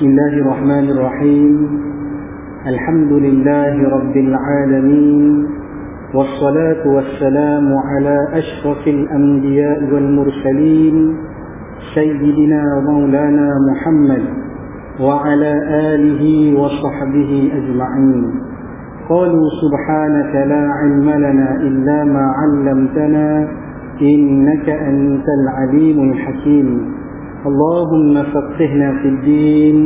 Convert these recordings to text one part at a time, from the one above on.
بسم الله الرحمن الرحيم. الحمد لله رب العالمين والصلاة والسلام على أشرف الأنبياء والمرسلين سيدنا ومولانا محمد وعلى آله وصحبه أجمعين. قالوا سبحانك لا علم لنا إلا ما علمتنا إنك أنت العليم الحكيم. اللهم فقهنا في الدين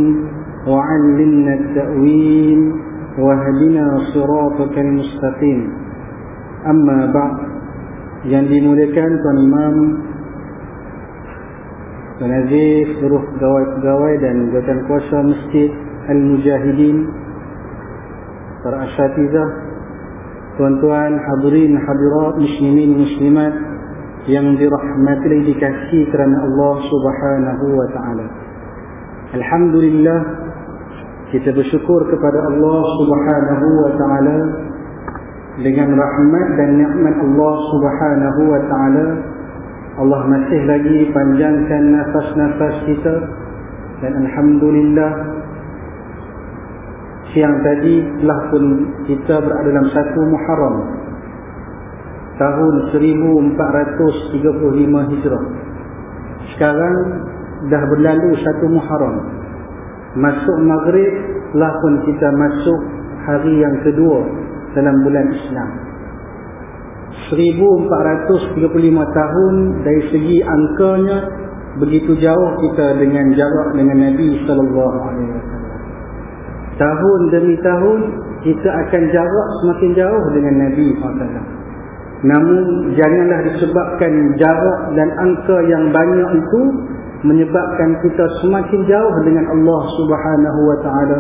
وعلمنا التأويل واهدنا صراطك المستقيم أما بعد yang dimuliakan Tuan Imam Tuan Aziz, seluruh pegawai-pegawai dan jawatan kuasa Masjid Al-Mujahidin para asyatizah tuan-tuan hadirin hadirat muslimin muslimat yang dirahmati dikasihi kerana Allah Subhanahu wa taala. Alhamdulillah kita bersyukur kepada Allah Subhanahu wa taala dengan rahmat dan nikmat Allah Subhanahu wa taala Allah masih lagi panjangkan nafas-nafas kita dan alhamdulillah siang tadi telah pun kita berada dalam satu Muharram tahun 1435 Hijrah. Sekarang dah berlalu satu Muharram. Masuk Maghrib telah pun kita masuk hari yang kedua dalam bulan Islam. 1435 tahun dari segi angkanya begitu jauh kita dengan jarak dengan Nabi sallallahu alaihi wasallam. Tahun demi tahun kita akan jarak semakin jauh dengan Nabi sallallahu alaihi wasallam. Namun janganlah disebabkan jarak dan angka yang banyak itu menyebabkan kita semakin jauh dengan Allah Subhanahu wa taala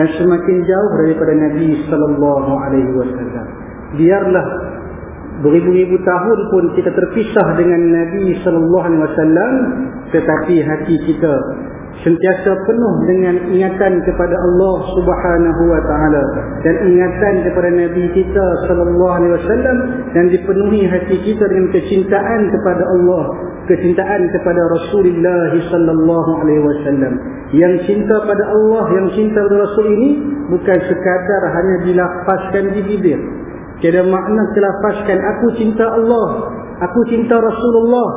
dan semakin jauh daripada Nabi sallallahu alaihi wasallam. Biarlah beribu-ribu tahun pun kita terpisah dengan Nabi sallallahu alaihi wasallam tetapi hati kita sentiasa penuh dengan ingatan kepada Allah Subhanahu wa taala dan ingatan kepada nabi kita sallallahu alaihi wasallam dan dipenuhi hati kita dengan kecintaan kepada Allah kecintaan kepada Rasulullah sallallahu alaihi wasallam. Yang cinta pada Allah yang cinta pada Rasul ini bukan sekadar hanya dilafazkan di bibir. Tiada makna dilafazkan aku cinta Allah aku cinta Rasulullah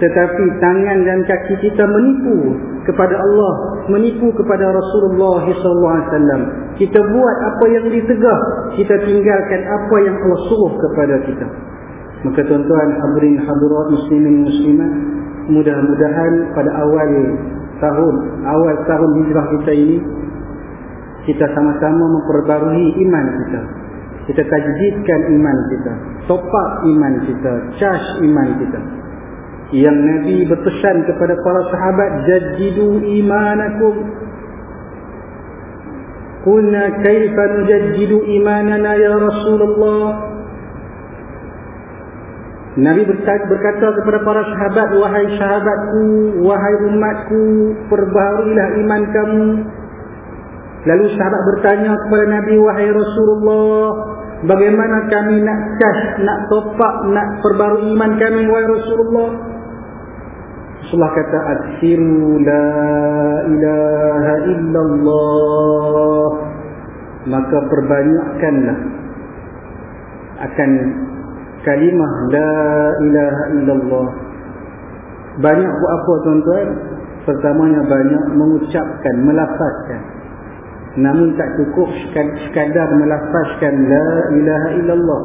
tetapi tangan dan kaki kita menipu kepada Allah, menipu kepada Rasulullah SAW. Kita buat apa yang ditegah, kita tinggalkan apa yang Allah suruh kepada kita. Maka tuan-tuan hadirin hadirat muslimin muslimat, mudah-mudahan pada awal tahun, awal tahun hijrah kita ini kita sama-sama memperbarui iman kita. Kita tajdidkan iman kita, top up iman kita, charge iman kita yang Nabi berpesan kepada para sahabat jaddidu imanakum. Qulna kaifa nujaddidu imanana ya Rasulullah? Nabi berkata kepada para sahabat wahai sahabatku wahai umatku perbaharuilah iman kamu. Lalu sahabat bertanya kepada Nabi wahai Rasulullah bagaimana kami nak cash nak top up nak perbarui iman kami wahai Rasulullah Rasulullah kata aksiru la ilaha illallah maka perbanyakkanlah akan kalimah la ilaha illallah. Banyak buat apa tuan-tuan? Pertamanya banyak mengucapkan melafazkan. Namun tak cukup sekadar melafazkan la ilaha illallah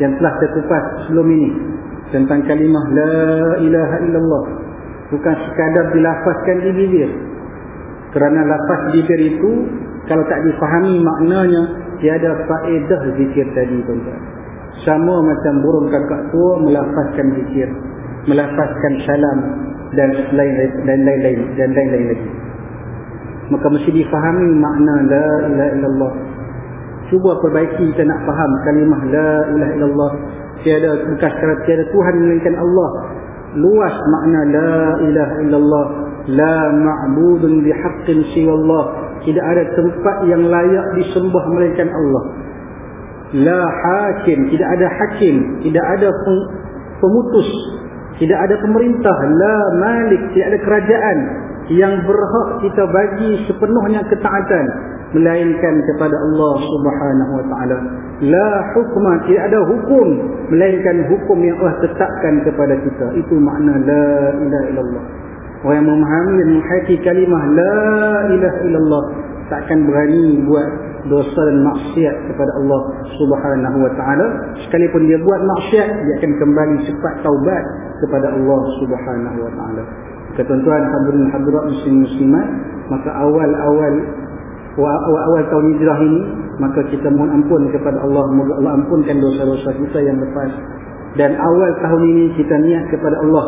yang telah terkupas sebelum ini tentang kalimah la ilaha illallah bukan sekadar dilafazkan di bibir. Kerana lafaz bibir itu kalau tak difahami maknanya tiada faedah zikir tadi tuan-tuan. Sama macam burung kakak tua melafazkan zikir melafazkan salam dan lain dan lain-lain dan lain-lain lagi maka mesti difahami makna la ilaha illallah. Cuba perbaiki kita nak faham kalimah la ilaha illallah. Tiada kata tiada Tuhan melainkan Allah luas makna la ilaha illallah. La ma'budun bihaqqin siwallah. Tidak ada tempat yang layak disembah melainkan Allah. La hakim tidak ada hakim tidak ada pemutus tidak ada pemerintah. La malik tidak ada kerajaan yang berhak kita bagi sepenuhnya ketaatan melainkan kepada Allah Subhanahu wa taala. La hukma tidak ada hukum melainkan hukum yang Allah tetapkan kepada kita. Itu makna la ilaha illallah. Orang yang memahami dan menghayati kalimah la ilaha illallah takkan berani buat dosa dan maksiat kepada Allah Subhanahu wa taala. Sekalipun dia buat maksiat dia akan kembali cepat taubat kepada Allah Subhanahu wa taala ketentuan hadirin hadirat muslim muslimat maka awal-awal awal tahun hijrah ini maka kita mohon ampun kepada Allah semoga Allah ampunkan dosa-dosa kita yang lepas. Dan awal tahun ini kita niat kepada Allah.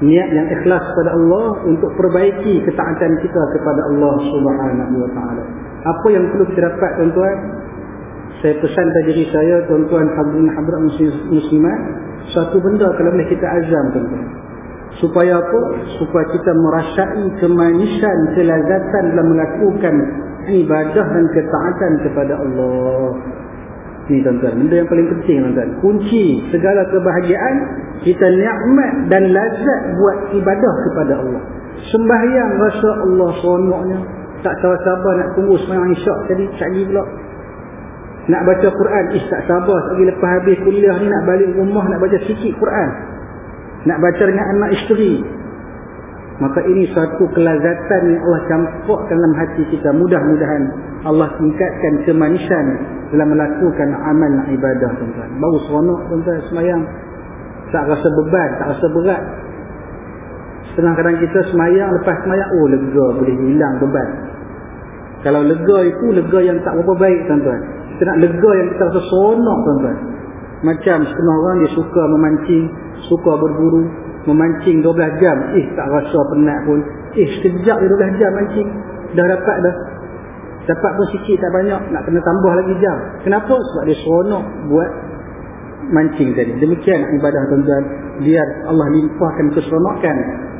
Niat yang ikhlas kepada Allah untuk perbaiki ketaatan kita kepada Allah Subhanahu wa taala. Apa yang perlu kita dapat tuan-tuan? Saya pesan pada diri saya tuan-tuan hadirin hadirat muslimat satu benda kalau boleh kita azam tuan-tuan supaya apa? supaya kita merasai kemanisan kelazatan dalam melakukan ibadah dan ketaatan kepada Allah. Ni tuan-tuan benda yang paling penting tuan-tuan. Kunci segala kebahagiaan kita nikmat dan lazat buat ibadah kepada Allah. Sembahyang rasa Allah seronoknya. Tak tahu sabar nak tunggu sembahyang isyak tadi sekali pula. Nak baca Quran is tak sabar. Lagi lepas habis kuliah ni nak balik rumah nak baca sikit Quran nak baca dengan anak isteri. Maka ini satu kelazatan yang Allah campur dalam hati kita. Mudah-mudahan Allah tingkatkan kemanisan dalam melakukan amal ibadah tuan-tuan. Baru seronok tuan-tuan semayang. Tak rasa beban tak rasa berat. Setengah kadang kita semayang lepas semayang oh lega boleh hilang beban. Kalau lega itu lega yang tak berapa baik tuan-tuan. Kita nak lega yang kita rasa seronok tuan-tuan macam setengah orang dia suka memancing suka berburu memancing 12 jam. Eh tak rasa penat pun. Eh sekejap dia 12 jam mancing. Dah dapat dah. Dapat pun sikit tak banyak. Nak kena tambah lagi jam. Kenapa? sebab dia seronok buat mancing tadi. Demikian ibadah tuan-tuan. Biar Allah limpahkan keseronokan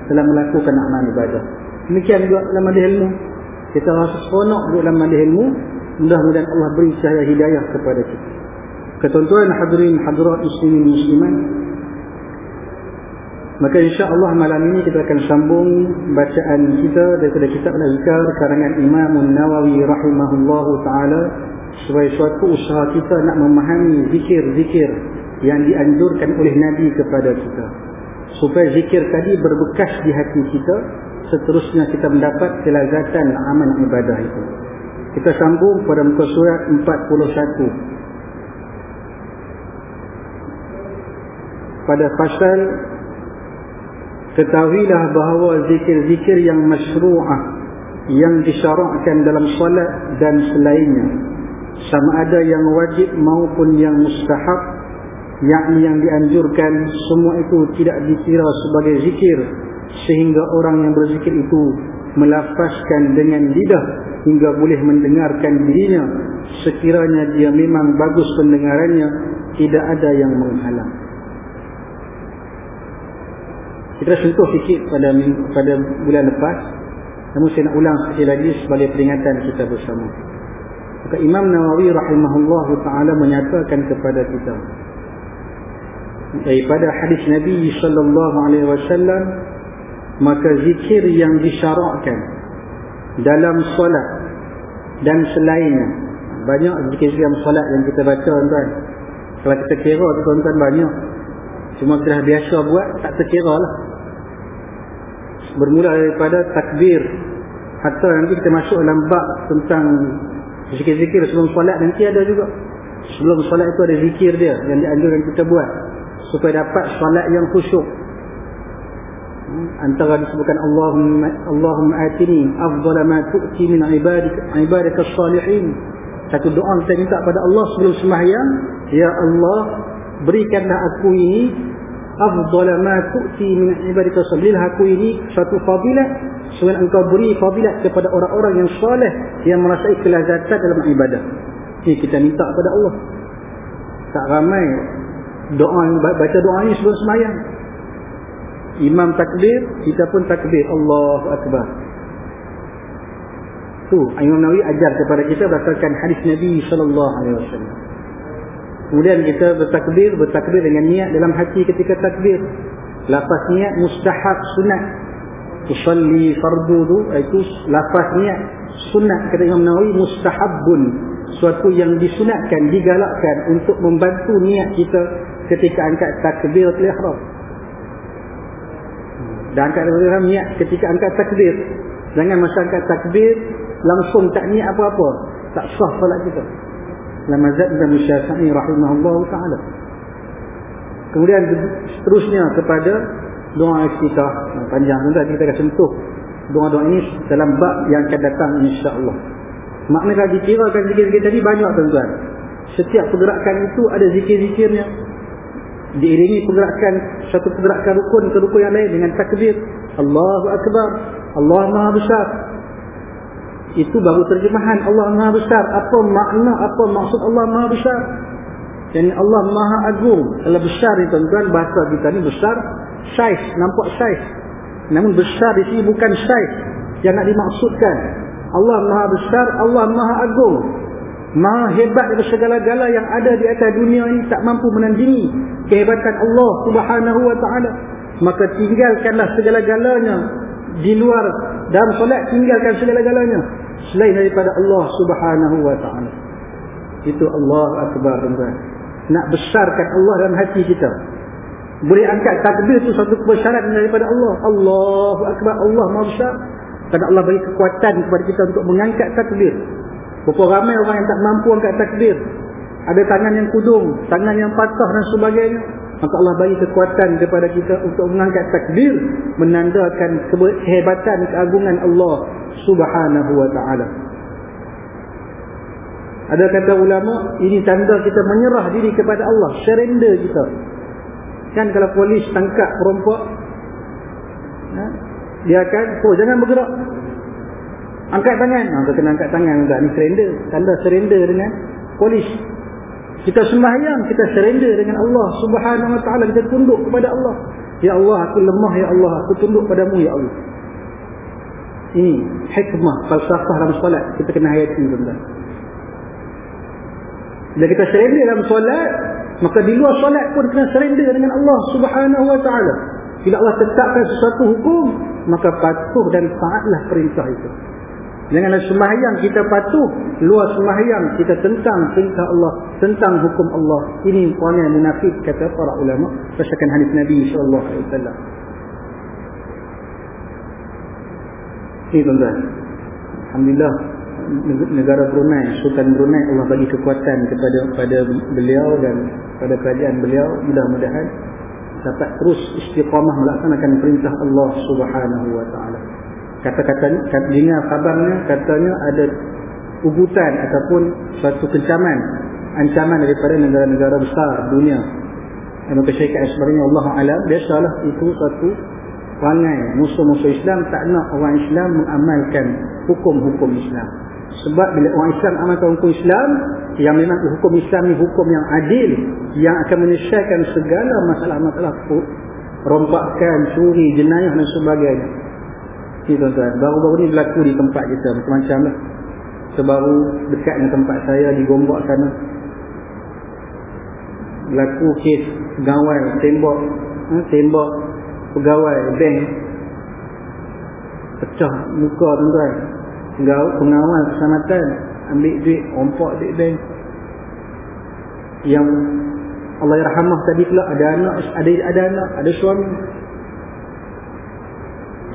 dalam melakukan amal ibadah. Demikian juga dalam madih ilmu. Kita rasa seronok dalam madih ilmu. Mudah-mudahan Allah beri cahaya hidayah kepada kita ketentuan hadirin hadirat muslimin musliman Maka insya-Allah malam ini kita akan sambung bacaan kita daripada kitab Al-Azkar karangan Imam Nawawi rahimahullahu taala sebagai suatu usaha kita nak memahami zikir-zikir yang dianjurkan oleh Nabi kepada kita. Supaya zikir tadi berbekas di hati kita, seterusnya kita mendapat kelazatan amal ibadah itu. Kita sambung pada muka surat 41. Pada pasal Ketahuilah bahawa zikir-zikir yang masyru'ah yang disyarakkan dalam solat dan selainnya sama ada yang wajib maupun yang mustahab yakni yang dianjurkan semua itu tidak dikira sebagai zikir sehingga orang yang berzikir itu melafazkan dengan lidah hingga boleh mendengarkan dirinya. Sekiranya dia memang bagus pendengarannya tidak ada yang menghalang kita sentuh sikit pada pada bulan lepas. Namun saya nak ulang sekali lagi sebagai peringatan kita bersama. Maka Imam Nawawi rahimahullah ta'ala menyatakan kepada kita daripada hadis Nabi sallallahu alaihi wasallam maka zikir yang disyarakkan dalam solat dan selainnya banyak zikir dalam solat yang kita baca tuan-tuan. Kalau kita kira tuan-tuan banyak cuma kita biasa buat tak terkira lah. Bermula daripada takbir. Hatta nanti kita masuk dalam bab tentang zikir-zikir sebelum solat nanti ada juga. Sebelum solat itu ada zikir dia yang dianjurkan kita buat. Supaya dapat solat yang khusyuk. Hmm, antara disebutkan Allahumma Allahumma atini afdala ma tu'ti min ibadik ibadika salihin satu doa kita minta pada Allah sebelum sembahyang ya Allah berikanlah aku ini afdal ma tu'ti min ibadika salih aku ini satu fadilah sebab engkau beri fadilah kepada orang-orang yang soleh yang merasai kelazatan dalam ibadah. Ini kita minta kepada Allah. Tak ramai doa baca doa ini sebelum sembahyang imam takbir kita pun takbir. Allahu akbar. Tu Imam Nawawi ajar kepada kita berdasarkan hadis Nabi sallallahu alaihi wasallam kemudian kita bertakbir bertakbir dengan niat dalam hati ketika takbir. Lafaz niat mustahab sunat. Usalli fardu tu itu lafaz niat sunat. Kata Imam Nawawi mustahabun suatu yang disunatkan digalakkan untuk membantu niat kita ketika angkat takbiratul ihram. Dan angkat takbir niat ketika angkat takbir. Jangan masa angkat takbir langsung tak niat apa-apa. Tak sah solat kita lamazat dan syafi'i rahimahullah ta'ala. Kemudian seterusnya kepada doa iftitah panjang. Nanti kita akan sentuh doa-doa ini dalam bab yang akan datang insyaAllah. Maknanya dikirakan zikir-zikir tadi banyak tuan-tuan. Setiap pergerakan itu ada zikir-zikirnya. Diiringi pergerakan satu pergerakan rukun ke rukun yang lain dengan takbir. Allahu Akbar Allah Maha Besar itu baru terjemahan. Allah Maha Besar. Apa makna apa maksud Allah Maha Besar? Jadi Allah Maha Agung. Kalau besar ni tuan-tuan. Bahasa kita ni besar. Saiz. Nampak saiz. Namun besar di sini bukan saiz yang nak dimaksudkan. Allah Maha Besar Allah Maha Agung. Maha hebat dari segala-gala yang ada di atas dunia ini tak mampu menandingi kehebatan Allah Subhanahu wa taala. Maka tinggalkanlah segala-galanya di luar dalam solat tinggalkan segala-galanya selain daripada Allah Subhanahu wa taala. Itu Allah akbar tuan Nak besarkan Allah dalam hati kita. Boleh angkat takbir itu satu kebesaran daripada Allah. Allahu akbar Allah Maha besar. Kerana Allah beri kekuatan kepada kita untuk mengangkat takbir. Berapa ramai orang yang tak mampu angkat takbir. Ada tangan yang kudung, tangan yang patah dan sebagainya. Maka Allah bagi kekuatan kepada kita untuk mengangkat takbir. Menandakan kehebatan, keagungan Allah subhanahu wa ta'ala. Ada kata ulama, ini tanda kita menyerah diri kepada Allah. Surrender kita. Kan kalau polis tangkap perompak, ha? dia akan, oh jangan bergerak. Angkat tangan. Ha, kena angkat tangan juga. Ni surrender. Tanda surrender dengan polis. Kita sembahyang. Kita surrender dengan Allah. Subhanahu wa ta'ala. Kita tunduk kepada Allah. Ya Allah, aku lemah. Ya Allah, aku tunduk padamu. Ya Allah. Ini hikmah. Falsafah dalam solat. Kita kena hayati. Tuan-tuan. Bila kita surrender dalam solat. Maka di luar solat pun kena surrender dengan Allah. Subhanahu wa ta'ala. Bila Allah tetapkan sesuatu hukum. Maka patuh dan taatlah perintah itu. Janganlah sembahyang kita patuh, luar sembahyang kita tentang perintah Allah, tentang hukum Allah. Ini perangai munafik kata para ulama berdasarkan hadis Nabi wasallam. Ini tuan-tuan. Alhamdulillah negara Brunei, Sultan Brunei Allah bagi kekuatan kepada pada beliau dan pada kerajaan beliau mudah-mudahan dapat terus istiqamah melaksanakan perintah Allah Subhanahu wa taala kata-kata dengar kabarnya katanya ada ugutan ataupun suatu kencaman ancaman daripada negara-negara besar dunia. Yang kesyaikan sebenarnya Allah Alam. Biasalah itu satu perangai. Musuh-musuh Islam tak nak orang Islam mengamalkan hukum-hukum Islam. Sebab bila orang Islam amalkan hukum Islam yang memang hukum Islam ni hukum yang adil yang akan menyelesaikan segala masalah-masalah rompakan, curi, jenayah dan sebagainya ni tuan-tuan. Baru-baru ni berlaku di tempat kita. Macam-macam lah. Sebaru dekat dengan tempat saya di Gombak sana. Berlaku kes pegawai tembak ha, tembak pegawai bank. Pecah muka tuan-tuan. Pengawal keselamatan. Ambil duit rompak duit bank. Yang Allah Rahmah tadi pula ada anak ada ada anak ada suami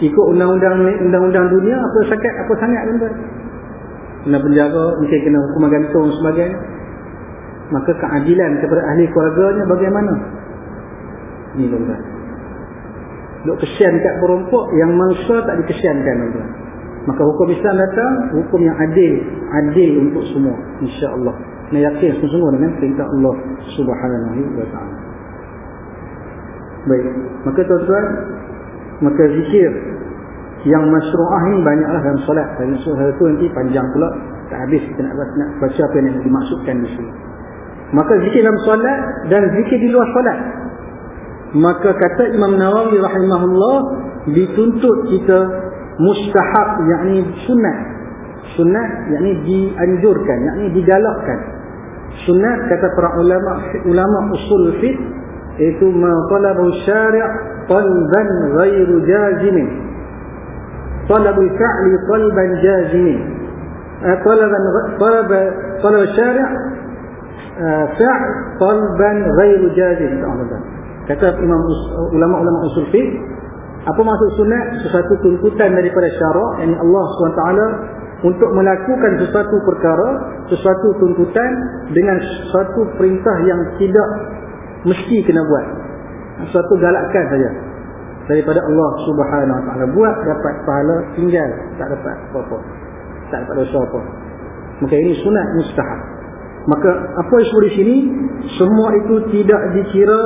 ikut undang-undang undang-undang dunia apa sangat apa sangat tuan kena penjara mungkin kena hukuman gantung sebagainya. Maka keadilan kepada ahli keluarganya bagaimana? Ni tuan-tuan. Duk kesian kat perompak yang mangsa tak dikesiankan tuan maka hukum Islam datang hukum yang adil adil untuk semua insya-Allah. Kena yakin sungguh-sungguh dengan perintah Allah Subhanahu wa taala. Baik. Maka tuan-tuan maka zikir yang masyru'ah ini banyaklah dalam solat. Dan solat itu nanti panjang pula tak habis kita nak, nak baca apa yang dimaksudkan di sini maka zikir dalam solat dan zikir di luar solat. Maka kata Imam Nawawi rahimahullah dituntut kita mustahab yakni sunat sunat yakni dianjurkan yakni digalakkan. Sunat kata para ulama ulama usul fiqh itu ma talabu syari' talban ghairu jazim talabu fa'li talban jazim talaban talab talab syari' fa'l talban ghairu jazim kata imam ulama-ulama usul fiqh apa maksud sunat sesuatu tuntutan daripada syarak yakni Allah SWT untuk melakukan sesuatu perkara sesuatu tuntutan dengan sesuatu perintah yang tidak mesti kena buat sesuatu galakkan saja. Daripada Allah Subhanahu Wa Taala buat dapat pahala tinggal. Tak dapat apa-apa. Tak dapat dosa apa. Maka ini sunat mustahab. Maka apa yang di sini? Semua itu tidak dikira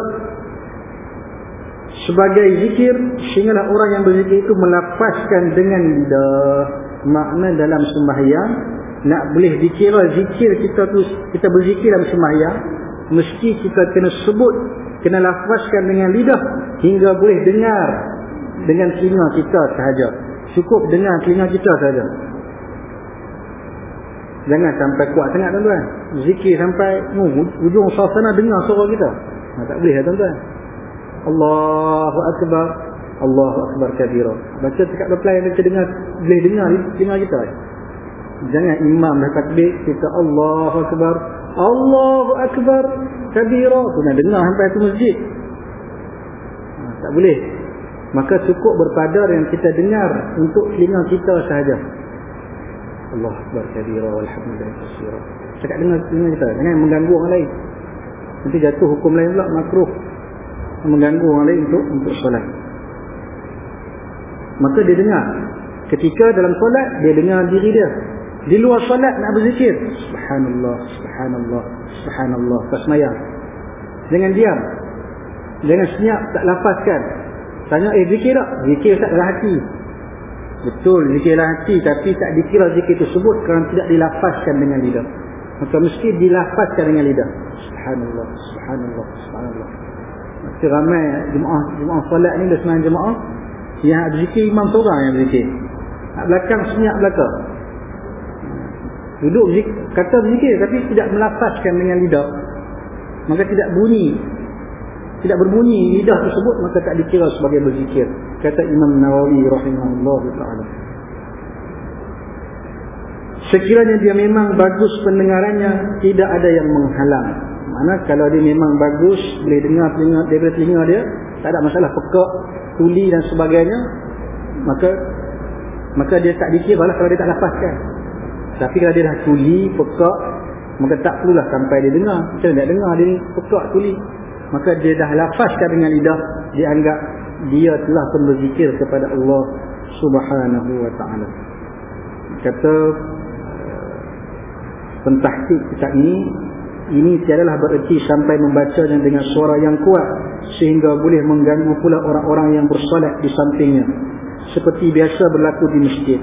sebagai zikir sehinggalah orang yang berzikir itu melafazkan dengan lidah makna dalam sembahyang. Nak boleh dikira zikir kita tu kita berzikir dalam sembahyang mesti kita kena sebut kena lafazkan dengan lidah hingga boleh dengar dengan telinga kita sahaja. Cukup dengar telinga kita sahaja. Jangan sampai kuat sangat tuan-tuan. Zikir sampai uh, ujung suasana dengar suara kita. Nah, tak boleh tuan-tuan. Allahu Akbar. Allahu Akbar kabira. Baca cakap reply baca dengar boleh dengar dengar kita. Jangan imam dah takbir kita Allahu Akbar Allahu Akbar. Kabira. Nak dengar sampai tu masjid. Ha, tak boleh. Maka cukup berpadar yang kita dengar untuk telinga kita sahaja. Allahu Akbar kabira walhamdulillah cakap dengar telinga kita. Jangan mengganggu orang lain. Nanti jatuh hukum lain pula makruh. Mengganggu orang lain untuk untuk solat. Maka dia dengar. Ketika dalam solat dia dengar diri dia di luar solat nak berzikir. Subhanallah subhanallah subhanallah. Tak semayang. Jangan diam. Jangan senyap tak lapaskan. Tanya eh zikir tak? Zikir tak dalam hati. Betul zikir dalam hati tapi tak dikira zikir tersebut kerana tidak dilapaskan dengan lidah. Maka mesti dilapaskan dengan lidah. Subhanallah subhanallah subhanallah. Mesti ramai jemaah jemaah solat ni dah sembahyang jemaah yang ada zikir imam seorang yang berzikir. Belakang senyap belakang duduk kata berzikir tapi tidak melafazkan dengan lidah. Maka tidak bunyi. Tidak berbunyi lidah tersebut maka tak dikira sebagai berzikir. Kata Imam Nawawi rahimahullah ta'ala. Sekiranya dia memang bagus pendengarannya tidak ada yang menghalang. Mana kalau dia memang bagus boleh dengar telinga daripada telinga dia tak ada masalah pekak tuli dan sebagainya maka maka dia tak dikira lah kalau dia tak lapaskan tapi kalau dia dah tuli, pekak maka tak perlulah sampai dia dengar. Macam dia dengar? Dia ni pekak tuli maka dia dah lapaskan dengan lidah dia anggap dia telah pun berzikir kepada Allah subhanahu wa ta'ala. Kata pentahkik kitab ini ini tiadalah bererti sampai membacanya dengan suara yang kuat sehingga boleh mengganggu pula orang-orang yang bersolat di sampingnya. Seperti biasa berlaku di masjid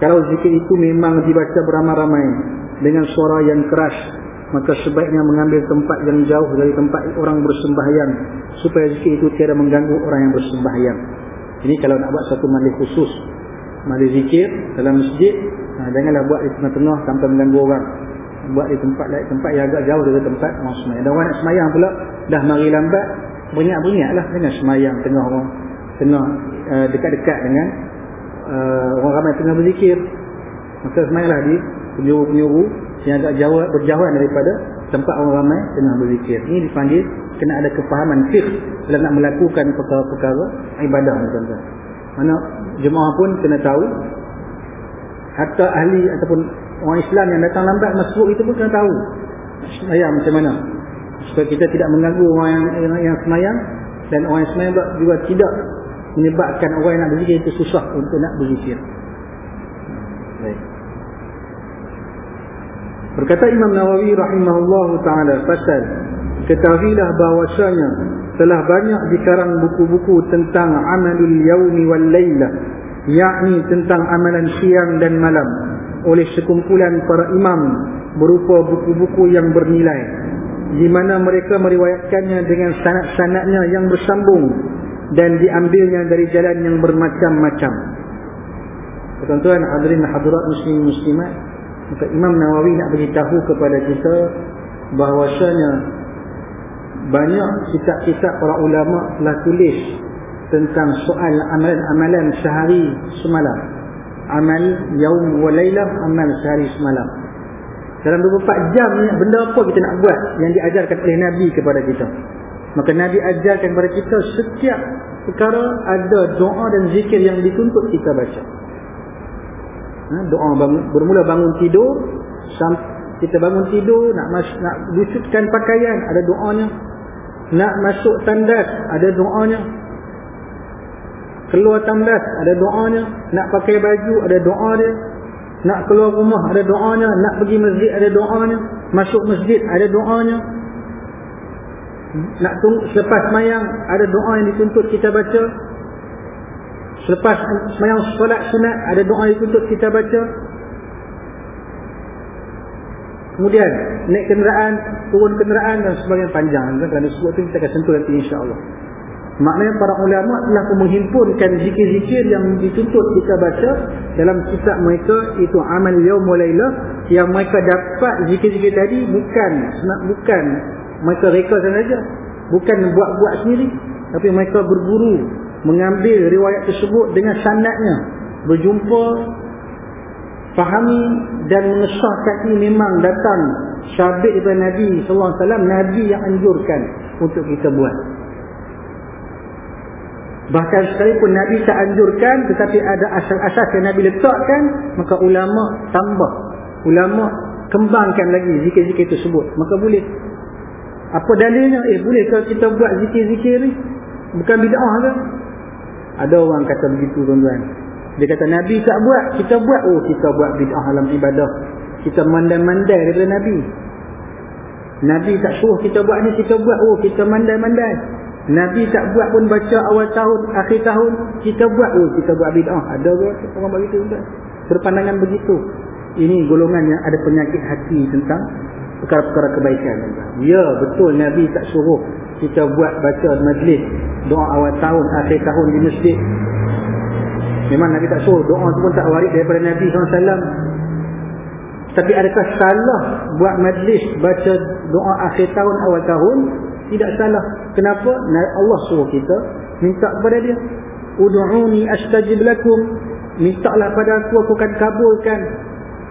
kalau zikir itu memang dibaca beramai-ramai dengan suara yang keras, maka sebaiknya mengambil tempat yang jauh dari tempat orang bersembahyang supaya zikir itu tiada mengganggu orang yang bersembahyang. Ini kalau nak buat satu majlis khusus, majlis zikir dalam masjid, nah, janganlah buat di tengah-tengah sampai mengganggu orang. Buat di tempat lain, tempat yang agak jauh dari tempat orang sembahyang. Dan orang nak sembahyang pula dah mari lambat, beringat-beringatlah dengan sembahyang tengah orang tengah uh, dekat-dekat dengan uh, orang ramai tengah berzikir. Maka semayalah di penyuruh-penyuruh yang agak jauh berjauhan daripada tempat orang ramai tengah berzikir. Ini dipanggil kena ada kefahaman fiqh dalam nak melakukan perkara-perkara ibadah tuan-tuan. Mana jemaah pun kena tahu. Hatta ahli ataupun orang Islam yang datang lambat masuk itu pun kena tahu. Semayang macam mana? Supaya kita tidak mengganggu orang yang, yang, yang semayang. Dan orang yang semayang juga tidak menyebabkan orang yang nak berzikir itu susah untuk nak berzikir. Baik. Berkata Imam Nawawi rahimahullahu taala pasal ketahuilah bahwasanya telah banyak dikarang buku-buku tentang amalul yaumi wal lailah yakni tentang amalan siang dan malam oleh sekumpulan para imam berupa buku-buku yang bernilai di mana mereka meriwayatkannya dengan sanad-sanadnya yang bersambung dan diambilnya dari jalan yang bermacam-macam. Tuan-tuan hadirin hadirat muslim muslimat, maka Imam Nawawi nak beritahu kepada kita bahawasanya banyak kitab-kitab para ulama telah tulis tentang soal amalan-amalan sehari semalam. Amal yaum wa laylah, amal sehari semalam. Dalam 24 jam benda apa kita nak buat yang diajarkan oleh Nabi kepada kita. Maka Nabi ajarkan kepada kita setiap perkara ada doa dan zikir yang dituntut kita baca. Ha, doa bangun, bermula bangun tidur, kita bangun tidur nak nak lucutkan pakaian ada doanya. Nak masuk tandas ada doanya. Keluar tandas ada doanya, nak pakai baju ada doa dia. Nak keluar rumah ada doanya, nak pergi masjid ada doanya, masuk masjid ada doanya. Nak tunggu selepas mayang ada doa yang dituntut kita baca. Selepas mayang solat sunat ada doa yang dituntut kita baca. Kemudian naik kenderaan, turun kenderaan dan sebagainya panjang. Kerana sebut itu kita akan sentuh nanti insya-Allah. Maknanya para ulama telah menghimpunkan zikir-zikir yang dituntut kita baca dalam kitab mereka itu amal yaum walaila yang mereka dapat zikir-zikir tadi bukan bukan mereka reka saja bukan buat-buat sendiri tapi mereka berburu mengambil riwayat tersebut dengan sanadnya berjumpa fahami dan mengesahkan ini memang datang syabit daripada Nabi SAW Nabi yang anjurkan untuk kita buat Bahkan sekalipun Nabi tak anjurkan tetapi ada asas-asas yang Nabi letakkan, maka ulama tambah. Ulama kembangkan lagi zikir-zikir tersebut. Maka boleh. Apa dalilnya? Eh boleh kalau kita buat zikir-zikir ni? Bukan bid'ah ke? Ada orang kata begitu tuan-tuan. Dia kata Nabi tak buat, kita buat. Oh kita buat bid'ah dalam ibadah. Kita mandai-mandai daripada Nabi. Nabi tak suruh kita buat ni, kita buat. Oh kita mandai-mandai. Nabi tak buat pun baca awal tahun, akhir tahun, kita buat oh kita buat bid'ah. Ada orang begitu tak? Berpandangan begitu. Ini golongan yang ada penyakit hati tentang perkara-perkara kebaikan. Ya, betul Nabi tak suruh kita buat baca majlis doa awal tahun, akhir tahun di masjid. Memang Nabi tak suruh, doa tu pun tak waris daripada Nabi SAW. Tapi adakah salah buat majlis baca doa akhir tahun, awal tahun? Tidak salah. Kenapa? Allah suruh kita minta kepada dia. Udu'uni astajib lakum. Mintalah pada aku, aku akan kabulkan.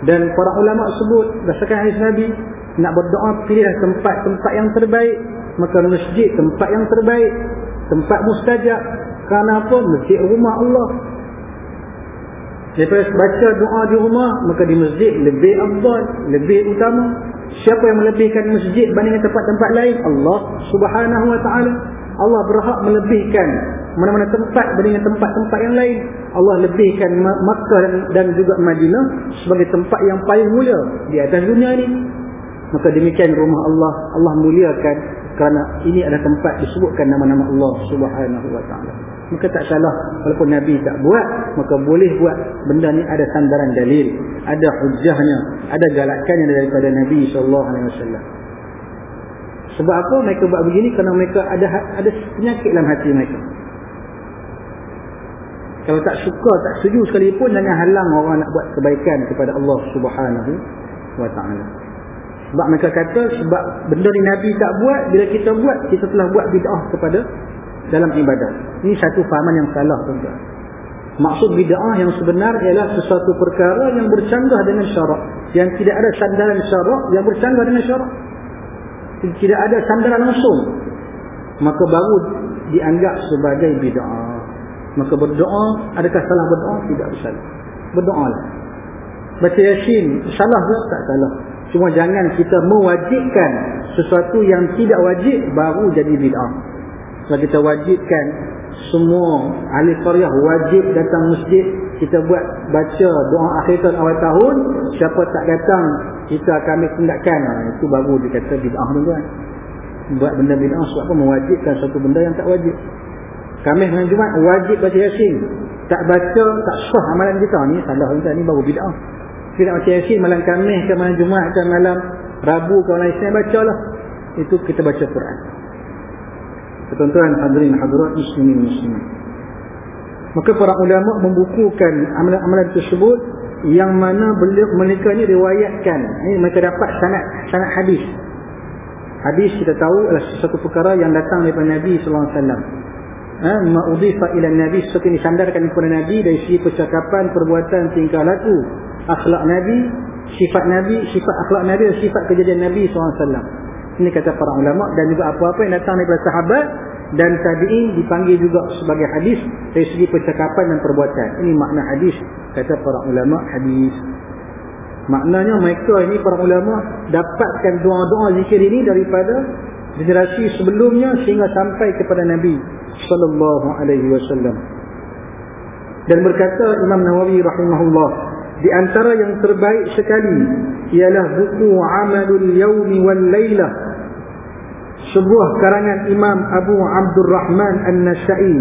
Dan para ulama sebut, berdasarkan hadis Nabi, nak berdoa pilihlah tempat-tempat yang terbaik. Maka masjid tempat yang terbaik. Tempat mustajab. Kerana apa? Masjid rumah Allah. Daripada baca doa di rumah, maka di masjid lebih abad, lebih utama. Siapa yang melebihkan masjid bandingkan tempat-tempat lain? Allah subhanahu wa ta'ala. Allah berhak melebihkan mana-mana tempat bandingkan tempat-tempat yang lain. Allah lebihkan Makkah dan juga Madinah sebagai tempat yang paling mulia di atas dunia ini. Maka demikian rumah Allah. Allah muliakan kerana ini adalah tempat disebutkan nama-nama Allah subhanahu wa ta'ala. Maka tak salah walaupun Nabi tak buat maka boleh buat benda ni ada sandaran dalil ada hujahnya ada galakannya daripada Nabi SAW sebab apa mereka buat begini? Kerana mereka ada ada penyakit dalam hati mereka. Kalau tak suka tak setuju sekalipun jangan halang orang nak buat kebaikan kepada Allah Subhanahu wa taala sebab mereka kata sebab benda ni Nabi tak buat bila kita buat kita telah buat bid'ah kepada dalam ibadah. Ini satu fahaman yang salah tuan Maksud bid'ah yang sebenar ialah sesuatu perkara yang bercanggah dengan syarak. Yang tidak ada sandaran syarak yang bercanggah dengan syarak. Tidak ada sandaran langsung. Maka baru dianggap sebagai bid'ah. Maka berdoa, adakah salah berdoa? Tidak bersalah. Berdoa lah. Baca yasin, salah ke? Tak salah. Cuma jangan kita mewajibkan sesuatu yang tidak wajib baru jadi bid'ah. Kalau kita wajibkan semua ahli qaryah wajib datang masjid kita buat baca doa akhir tahun awal tahun siapa tak datang kita ambil tindakan. Ha, itu baru dia kata bid'ah tuan. Buat benda bid'ah sebab apa? Mewajibkan satu benda yang tak wajib. Kami dengan Jumat wajib baca yasin. Tak baca tak sah amalan kita. Ni salah tuan. Ni baru bid'ah tidak baca yasin malam kami ke malam Jumat ke malam Rabu ke malam Isnin baca lah itu kita baca Quran. Tuan-tuan hadirin hadirat muslimin muslimin maka para ulama membukukan amalan-amalan tersebut yang mana beliau mereka ni riwayatkan. Ini mereka dapat sanad sanad hadis. Hadis kita tahu adalah sesuatu perkara yang datang daripada Nabi sallallahu alaihi wasallam. Ha? Ma udifa ila nabi sesuatu yang disandarkan kepada nabi dari segi percakapan perbuatan tingkah laku akhlak nabi sifat nabi sifat akhlak nabi dan sifat kejadian nabi wasallam ini kata para ulama dan juga apa-apa yang datang daripada sahabat dan tabi'in dipanggil juga sebagai hadis dari segi percakapan dan perbuatan. Ini makna hadis kata para ulama hadis. Maknanya mereka ini para ulama dapatkan doa-doa zikir ini daripada generasi sebelumnya sehingga sampai kepada Nabi wasallam. Dan berkata Imam Nawawi rahimahullah, di antara yang terbaik sekali ialah buku Amalul Yaumi wal Lailah sebuah karangan Imam Abu Abdul Rahman An-Nasai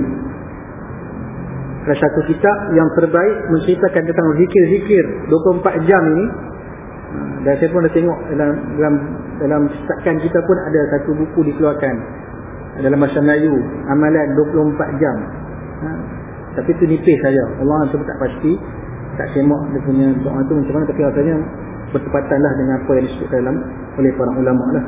satu kitab yang terbaik menceritakan tentang zikir-zikir 24 jam ini. Dan saya pun dah tengok dalam dalam dalam cetakan kita pun ada satu buku dikeluarkan. Dalam bahasa Melayu amalan 24 jam. Ha. tapi itu nipis saja. Allah tu tak pasti tak semak dia punya doa tu macam mana tapi rasanya bertepatanlah dengan apa yang disebutkan dalam oleh para ulama lah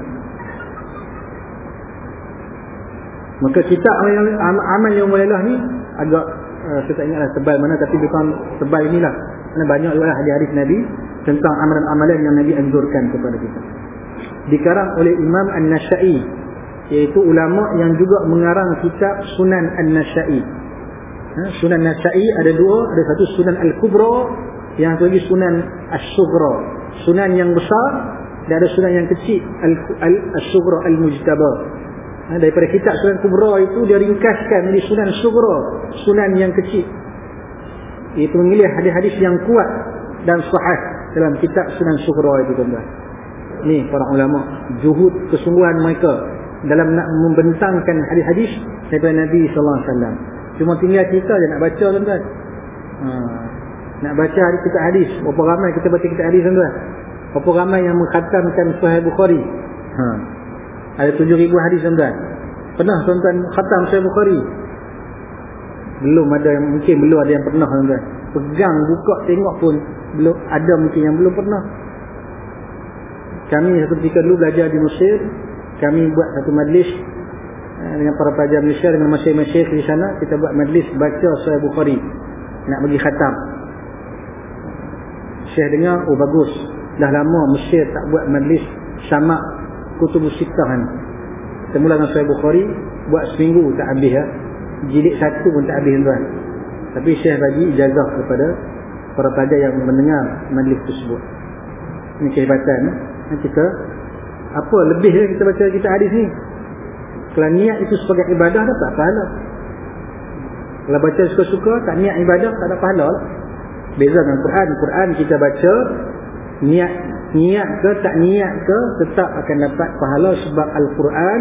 Maka kitab amal, yang mulailah ni agak uh, saya tak ingatlah tebal mana tapi bukan tebal inilah. Karena banyak juga hadis-hadis Nabi tentang amalan-amalan yang Nabi anjurkan kepada kita. Dikarang oleh Imam An-Nasai iaitu ulama yang juga mengarang kitab Sunan An-Nasai. Sunan Nasai ada dua, ada satu Sunan Al-Kubra, yang satu lagi Sunan As-Sughra. Sunan yang besar dan ada sunan yang kecil Al-Sughra Al-Mujtaba. Ha, daripada kitab Sunan Kubra itu dia ringkaskan menjadi Sunan Sugra, Sunan yang kecil. Itu memilih hadis-hadis yang kuat dan sahih dalam kitab Sunan Sugra itu tuan-tuan. Ni para ulama juhud kesungguhan mereka dalam nak membentangkan hadis-hadis daripada Nabi sallallahu alaihi wasallam. Cuma tinggal kita je nak baca tuan-tuan. Ha, nak baca hadis kitab hadis, berapa ramai kita baca kitab hadis tuan-tuan? Berapa ramai yang mengkhatamkan Sahih Bukhari? Ha, ada tujuh ribu hadis tuan-tuan. Pernah tuan-tuan khatam Sahih Bukhari? Belum ada yang mungkin belum ada yang pernah tuan-tuan. Pegang buka tengok pun belum ada mungkin yang belum pernah. Kami satu ketika dulu belajar di Mesir, kami buat satu majlis dengan para pelajar Malaysia dengan masyarakat-masyarakat di sana, kita buat majlis baca Sahih Bukhari. Nak bagi khatam. Syekh dengar, oh bagus. Dah lama Mesir tak buat majlis sama kutubus sittah ni. Kita mula dengan Sahih Bukhari, buat seminggu tak habis ya. Jilid satu pun tak habis tuan. Tapi Syekh bagi ijazah kepada para pelajar yang mendengar majlis tersebut. Ini kehebatan eh. kita apa lebih kita baca kita hadis ni. Kalau niat itu sebagai ibadah dapat pahala. Kalau baca suka-suka tak niat ibadah tak ada pahala lah. Beza dengan Quran. Quran kita baca niat niat ke tak niat ke tetap akan dapat pahala sebab Al-Quran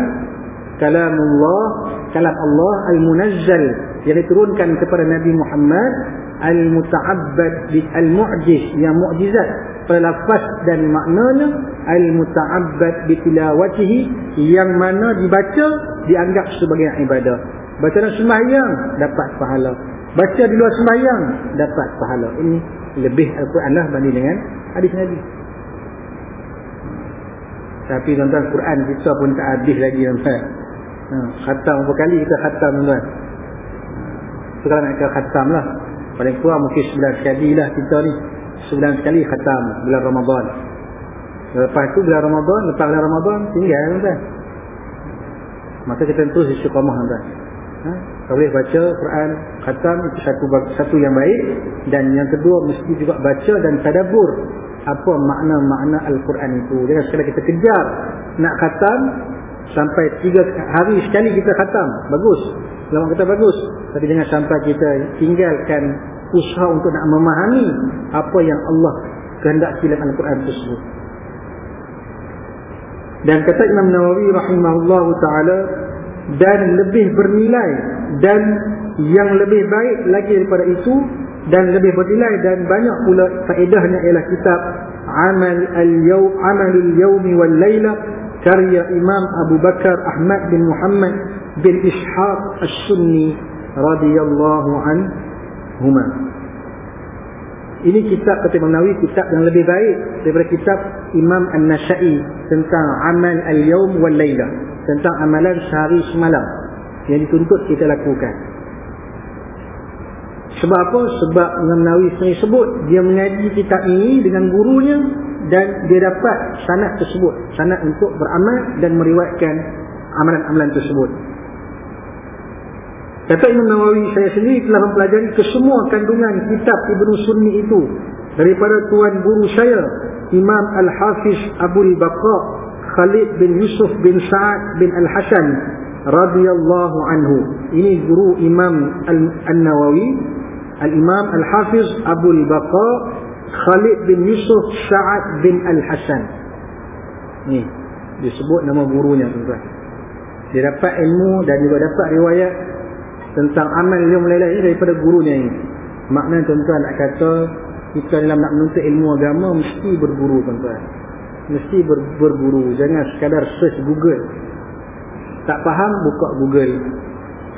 kalamullah kalam Allah al-munazzal yang diturunkan kepada Nabi Muhammad al-muta'abbad al-mu'jiz yang mu'jizat lafaz dan maknanya al-muta'abbad bitilawatihi yang mana dibaca dianggap sebagai ibadah baca dalam sembahyang dapat pahala baca di luar sembahyang dapat pahala ini lebih Al-Quran lah banding dengan hadis Nabi tapi tuan-tuan Quran kita pun tak habis lagi tuan-tuan. Ha, khatam berapa kali kita khatam tuan-tuan. Sekarang nak khatam lah. Paling kurang mungkin sebulan sekali lah kita ni. Sebulan sekali khatam bulan Ramadan. Lepas tu bulan Ramadan, lepas bulan Ramadan tinggal tuan-tuan. Maka kita tentu istiqamah tuan-tuan. Ha? Kalau boleh baca Quran khatam itu satu satu yang baik dan yang kedua mesti juga baca dan tadabbur apa makna-makna Al-Quran itu. Jangan sekali kita kejar nak khatam sampai tiga hari sekali kita khatam. Bagus. Lama kata bagus. Tapi jangan sampai kita tinggalkan usaha untuk nak memahami apa yang Allah kehendaki dalam Al-Quran tersebut. Dan kata Imam Nawawi rahimahullah ta'ala dan lebih bernilai dan yang lebih baik lagi daripada itu dan lebih bernilai dan banyak pula faedahnya ialah kitab Amal al-Yawm Amalul Yawmi wal Laila karya Imam Abu Bakar Ahmad bin Muhammad bin Ishaq As-Sunni radhiyallahu anhuma. Ini kitab kata Imam Nawawi kitab yang lebih baik daripada kitab Imam An-Nasa'i tentang amal al-yawm wal laila, tentang amalan sehari semalam yang dituntut kita lakukan. Sebab apa? Sebab Imam Nawawi sendiri sebut dia mengaji kitab ini dengan gurunya dan dia dapat sanad tersebut, sanad untuk beramal dan meriwayatkan amalan-amalan tersebut. Kata Imam Nawawi, saya sendiri telah mempelajari kesemua kandungan kitab Ibn Sunni itu daripada tuan guru saya, Imam Al-Hafiz Abu Al-Baqa Khalid bin Yusuf bin Sa'ad bin Al-Hasan radhiyallahu anhu. Ini guru Imam Al-Nawawi, Al-Imam Al-Hafiz Abu Al-Baqa Khalid bin Yusuf Sa'ad bin Al-Hasan. Ni disebut nama gurunya tuan-tuan. Dia dapat ilmu dan juga dapat riwayat tentang amal mulai ini daripada gurunya ini. Maknanya tuan-tuan nak kata kita dalam nak menuntut ilmu agama mesti berguru tuan-tuan. Mesti ber, berguru. Jangan sekadar search Google. Tak faham buka Google.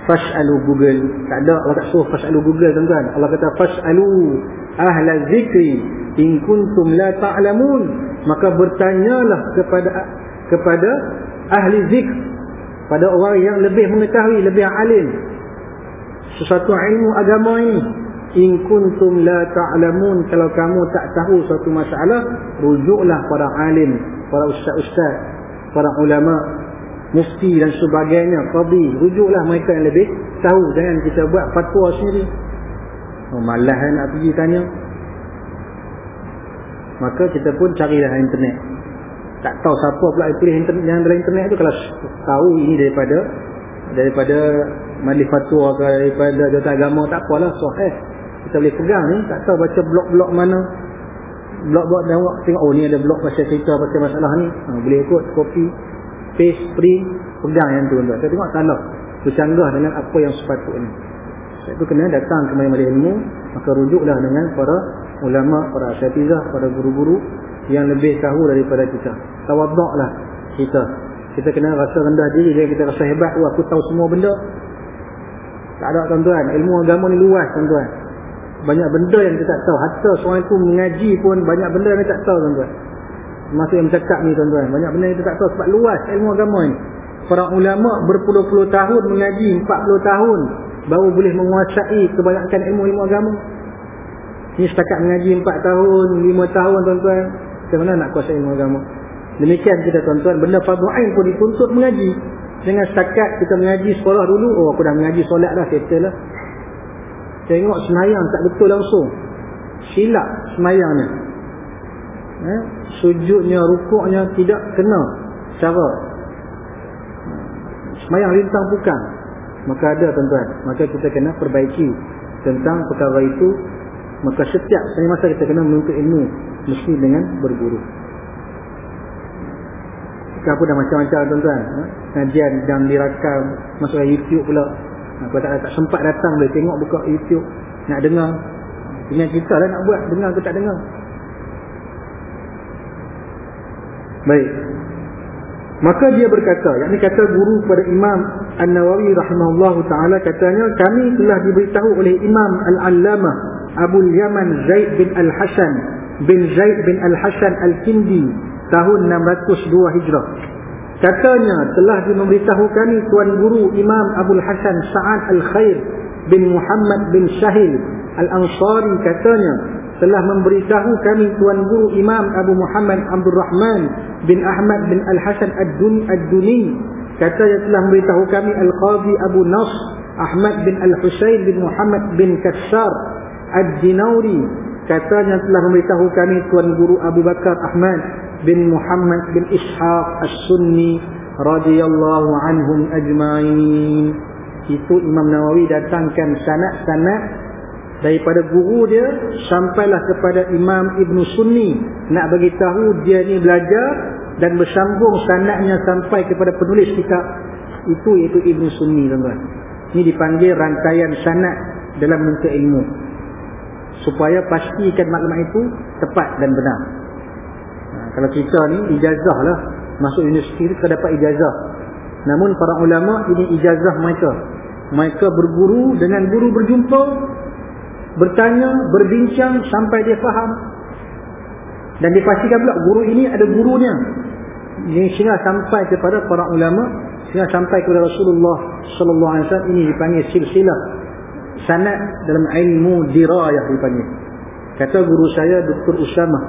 Fas'alu Google. Tak ada Allah tak suruh fas'alu Google tuan-tuan. Allah kata fas'alu ahla zikri in kuntum la ta'lamun. Maka bertanyalah kepada kepada ahli zikr pada orang yang lebih mengetahui, lebih alim sesuatu ilmu agama ini. In kuntum la ta'lamun. Kalau kamu tak tahu suatu masalah rujuklah para alim para ustaz-ustaz para ulama mufti dan sebagainya. Qadi rujuklah mereka yang lebih tahu jangan kita buat fatwa sendiri. Oh, malah nak pergi tanya. Maka kita pun carilah internet. Tak tahu siapa pula pilih internet yang dalam internet tu. Kalau tahu ini daripada daripada majlis fatwa ke daripada jawatan agama tak apalah sahih. Kita boleh pegang ni tak tahu baca blok-blok mana. Blok-blok tengok tengok oh ni ada blok pasal cerita pasal masalah ni. Ha, boleh ikut copy paste print pegang yang tu tuan tengok salah. Bercanggah dengan apa yang sepatutnya. Sebab tu kena datang ke majlis ilmu maka rujuklah dengan para ulama para asyatizah para guru-guru yang lebih tahu daripada kita. Tawaduklah kita kita kena rasa rendah diri jangan kita rasa hebat oh, aku tahu semua benda tak ada tuan-tuan. Ilmu agama ni luas tuan-tuan. Banyak benda yang kita tak tahu. Hatta seorang itu mengaji pun banyak benda yang kita tak tahu tuan-tuan. Masa yang bercakap ni tuan-tuan. Banyak benda yang kita tak tahu sebab luas ilmu agama ni. Para ulama berpuluh-puluh tahun mengaji. 40 tahun. Baru boleh menguasai kebanyakan ilmu-ilmu agama. Ini setakat mengaji 4 tahun, 5 tahun tuan-tuan. Macam mana nak kuasai ilmu agama? Demikian kita tuan-tuan. Benda fardu'ain pun dituntut mengaji. Dengan setakat kita mengaji sekolah dulu, oh aku dah mengaji solat dah, settle lah. Tengok semayang tak betul langsung. Silap semayang ni. Eh? Sujudnya, rukuknya tidak kena cara. Semayang lintang bukan. Maka ada tuan-tuan. Maka kita kena perbaiki tentang perkara itu. Maka setiap masa kita kena menuntut ilmu. Mesti dengan berguru. Sekarang pun dah macam-macam tuan-tuan. Ha? Kajian dan dirakam. Masuk YouTube pula. Ha, kalau tak, tak sempat datang boleh tengok buka YouTube. Nak dengar. Dengan kita lah nak buat. Dengar ke tak dengar. Baik. Maka dia berkata. Yang ini kata guru kepada Imam An-Nawawi rahimahullah ta'ala. Katanya kami telah diberitahu oleh Imam Al-Allamah. Abu Yaman Zaid bin Al-Hasan. Bin Zaid bin Al-Hasan Al-Kindi tahun 602 Hijrah. Katanya telah diberitahu kami tuan guru Imam Abu Hasan Sa'ad Al-Khair bin Muhammad bin Syahil Al-Ansari katanya telah memberitahu kami tuan guru Imam Abu Muhammad Abdul Rahman bin Ahmad bin Al-Hasan Ad-Duni katanya telah memberitahu kami Al-Qadhi Abu Nas Ahmad bin Al-Husayn bin Muhammad bin Kassar Ad-Dinauri katanya telah memberitahu kami tuan guru Abu Bakar Ahmad bin Muhammad bin Ishaq As-Sunni radhiyallahu anhum ajma'in. Itu Imam Nawawi datangkan sanad-sanad daripada guru dia sampailah kepada Imam Ibn Sunni. Nak bagi tahu dia ni belajar dan bersambung sanaknya sampai kepada penulis kitab. Itu iaitu Ibn Sunni tuan-tuan. Ini dipanggil rantaian sanak dalam bentuk ilmu. Supaya pastikan maklumat itu tepat dan benar kalau kita ni ijazah lah masuk universiti kita dapat ijazah namun para ulama ini ijazah mereka mereka berguru dengan guru berjumpa bertanya, berbincang sampai dia faham. Dan dipastikan pula guru ini ada gurunya. Ini sehingga sampai kepada para ulama, sehingga sampai kepada Rasulullah sallallahu alaihi wasallam ini dipanggil silsilah sanad dalam ilmu dirayah dipanggil. Kata guru saya Dr. Usama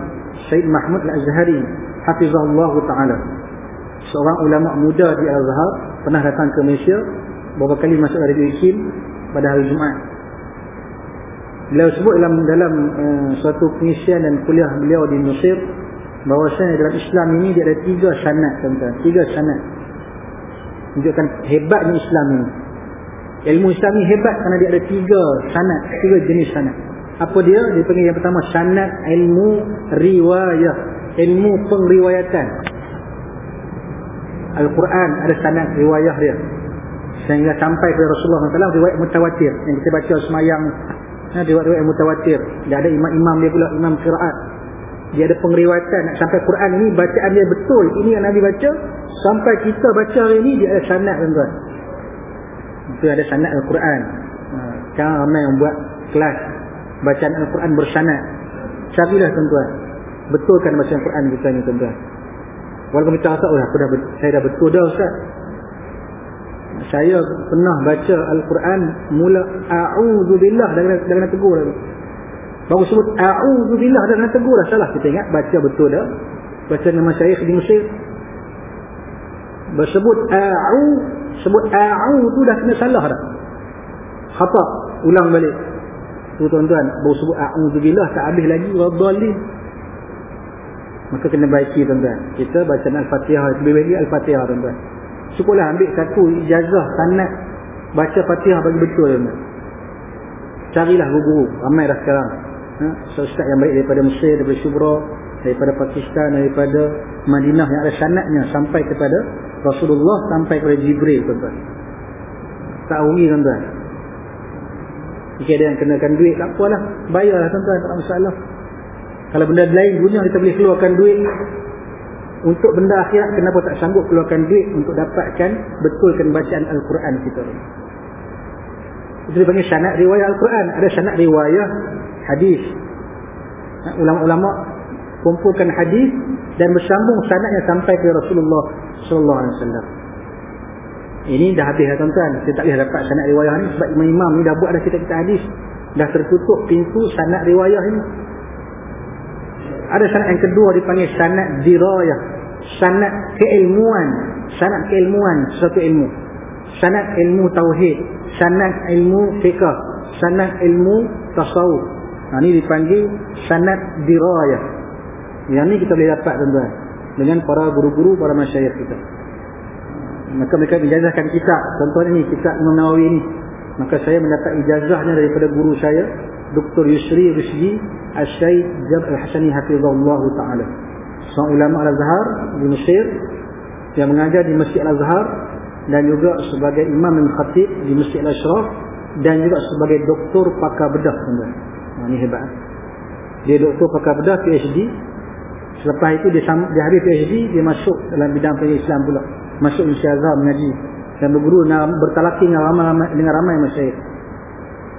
Syed Mahmud Al-Azhari hafizahullah taala. Seorang ulama muda di Al-Azhar pernah datang ke Malaysia beberapa kali masuk dari Ikim pada hari Jumaat Beliau sebut dalam dalam uh, suatu pengisian dan kuliah beliau di Mesir bahawasanya dalam Islam ini dia ada tiga sanad tuan-tuan, tiga sanad. Menunjukkan hebatnya Islam ini. Ilmu Islam ini hebat kerana dia ada tiga sanad, tiga jenis sanad. Apa dia? Dia panggil yang pertama sanad ilmu riwayah, ilmu pengriwayatan. Al-Quran ada sanad riwayah dia. Sehingga sampai kepada Rasulullah SAW riwayat mutawatir yang kita baca semayang Ha, riwayat-riwayat yang mutawatir. Dia ada imam-imam dia pula, imam qiraat. Dia ada pengriwayatan nak sampai Quran ini bacaan dia betul. Ini yang Nabi baca. Sampai kita baca hari ini dia ada sanad tuan-tuan. Itu ada sanad Al-Quran. Ha, sekarang ramai yang buat kelas bacaan Al-Quran bersanad. Carilah tuan-tuan. Betulkan bacaan Al-Quran ni tuan-tuan. Walaupun kita rasa, oh aku dah, saya dah betul dah Ustaz saya pernah baca Al-Quran mula a'udzubillah dan dengan tegur lagi. Baru sebut a'udzubillah dan dengan tegur dah salah kita ingat baca betul dah. Baca nama syekh di Mesir. Bersebut a'u sebut a'u tu dah kena salah dah. Khata ulang balik. Tu tuan-tuan baru sebut a'udzubillah tak habis lagi wadallin. Maka kena baiki tuan-tuan. Kita baca Al-Fatihah lebih baik Al-Fatihah tuan-tuan. Syukurlah ambil satu ijazah sanat baca fatihah bagi betul tuan Carilah guru-guru. Ramai dah sekarang. Ha? Ustaz yang baik daripada Mesir, daripada Syubra, daripada Pakistan, daripada Madinah yang ada sanatnya sampai kepada Rasulullah, sampai kepada Jibril tuan-tuan. Tak rugi tuan-tuan. Jika ada yang kenakan duit, tak apalah. Bayarlah tuan-tuan, tak masalah. Kalau benda lain dunia kita boleh keluarkan duit. Untuk benda akhirat kenapa tak sanggup keluarkan duit untuk dapatkan betulkan bacaan Al-Quran kita ni? Itu dipanggil sanat riwayat Al-Quran. Ada sanat riwayat hadis. Ha, ulama-ulama kumpulkan hadis dan bersambung sanatnya sampai ke Rasulullah sallallahu alaihi wasallam ini dah habis dah tuan-tuan kita tak boleh dapat sanat riwayat ni sebab imam-imam ni dah buat dah kitab-kitab hadis dah tertutup pintu sanat riwayat ini ada sanad yang kedua dipanggil sanad dirayah. Sanad keilmuan. Sanad keilmuan satu ilmu. Sanad ilmu tauhid. Sanad ilmu fiqah. Sanad ilmu tasawuf. Ha, ini dipanggil sanad dirayah. Yang ni kita boleh dapat tuan-tuan. Dengan para guru-guru, para masyarakat kita. Maka mereka menjazahkan kitab. Tuan-tuan ini, kitab Imam Nawawi ini. Maka saya mendapat ijazahnya daripada guru saya. Dr. Yusri Rizji Al-Syaid Jab Al-Hasani Hafizullah Ta'ala Seorang ulama Al-Azhar di Mesir Yang mengajar di Masjid Al-Azhar Dan juga sebagai imam dan khatib di Masjid Al-Ashraf Dan juga sebagai doktor pakar bedah nah, Ini hebat Dia doktor pakar bedah PhD Selepas itu dia, dia habis PhD Dia masuk dalam bidang Islam pula Masuk Allah mengaji. Dan berguru bertalaki dengan ramai, dengan ramai masyarakat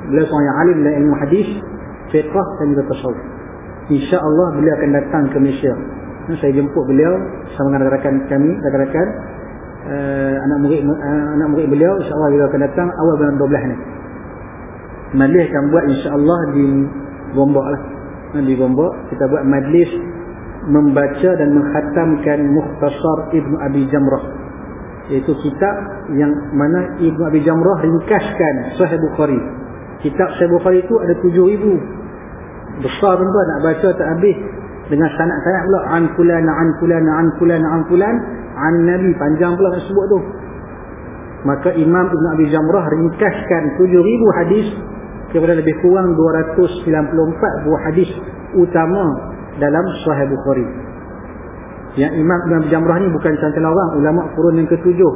beliau seorang yang alim dalam ilmu hadis fiqah dan juga tasawuf. insyaAllah beliau akan datang ke Malaysia. Saya jemput beliau sama dengan rakan kami rakan-rakan uh, anak murid uh, anak murid beliau. insyaAllah beliau akan datang awal bulan 12 ni. Majlis akan buat insyaAllah di Gombak lah. Di Gombak kita buat majlis membaca dan menghatamkan Mukhtasar Ibn Abi Jamrah iaitu kitab yang mana Ibn Abi Jamrah ringkaskan Sahih Bukhari. Kitab Sahih Bukhari itu ada tujuh ribu. Besar tuan nak baca tak habis. Dengan sanad-sanad pula an fulan an fulan an fulan an fulan an nabi. Panjang pula nak sebut tu. Maka Imam Ibn Abi Jamrah ringkaskan tujuh ribu hadis kepada lebih kurang 294 buah hadis utama dalam Sahih Bukhari. Yang Imam Ibn Jamrah ni bukan cantik orang, ulama kurun yang ketujuh,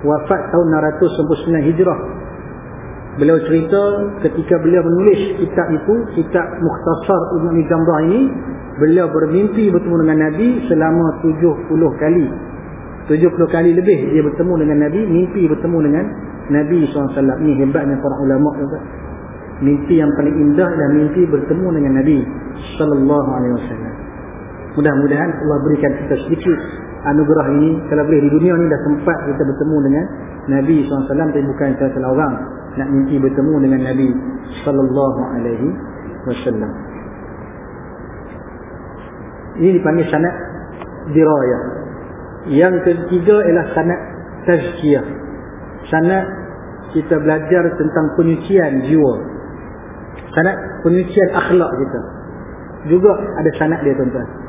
wafat tahun 699 Hijrah. Beliau cerita ketika beliau menulis kitab itu, kitab Mukhtasar Ibn Jamrah ini, beliau bermimpi bertemu dengan Nabi selama 70 kali. 70 kali lebih dia bertemu dengan Nabi, mimpi bertemu dengan Nabi SAW. Ini hebatnya para ulama juga. Mimpi yang paling indah adalah mimpi bertemu dengan Nabi wasallam. Mudah-mudahan Allah berikan kita sedikit anugerah ini kalau boleh di dunia ni dah sempat kita bertemu dengan Nabi SAW tapi bukan salah orang nak mimpi bertemu dengan Nabi alaihi wasallam. Ini dipanggil sanad dirayah. Yang ketiga ialah sanad tazkiyah. Sanad kita belajar tentang penyucian jiwa. Sanad penyucian akhlak kita. Juga ada sanad dia tuan-tuan.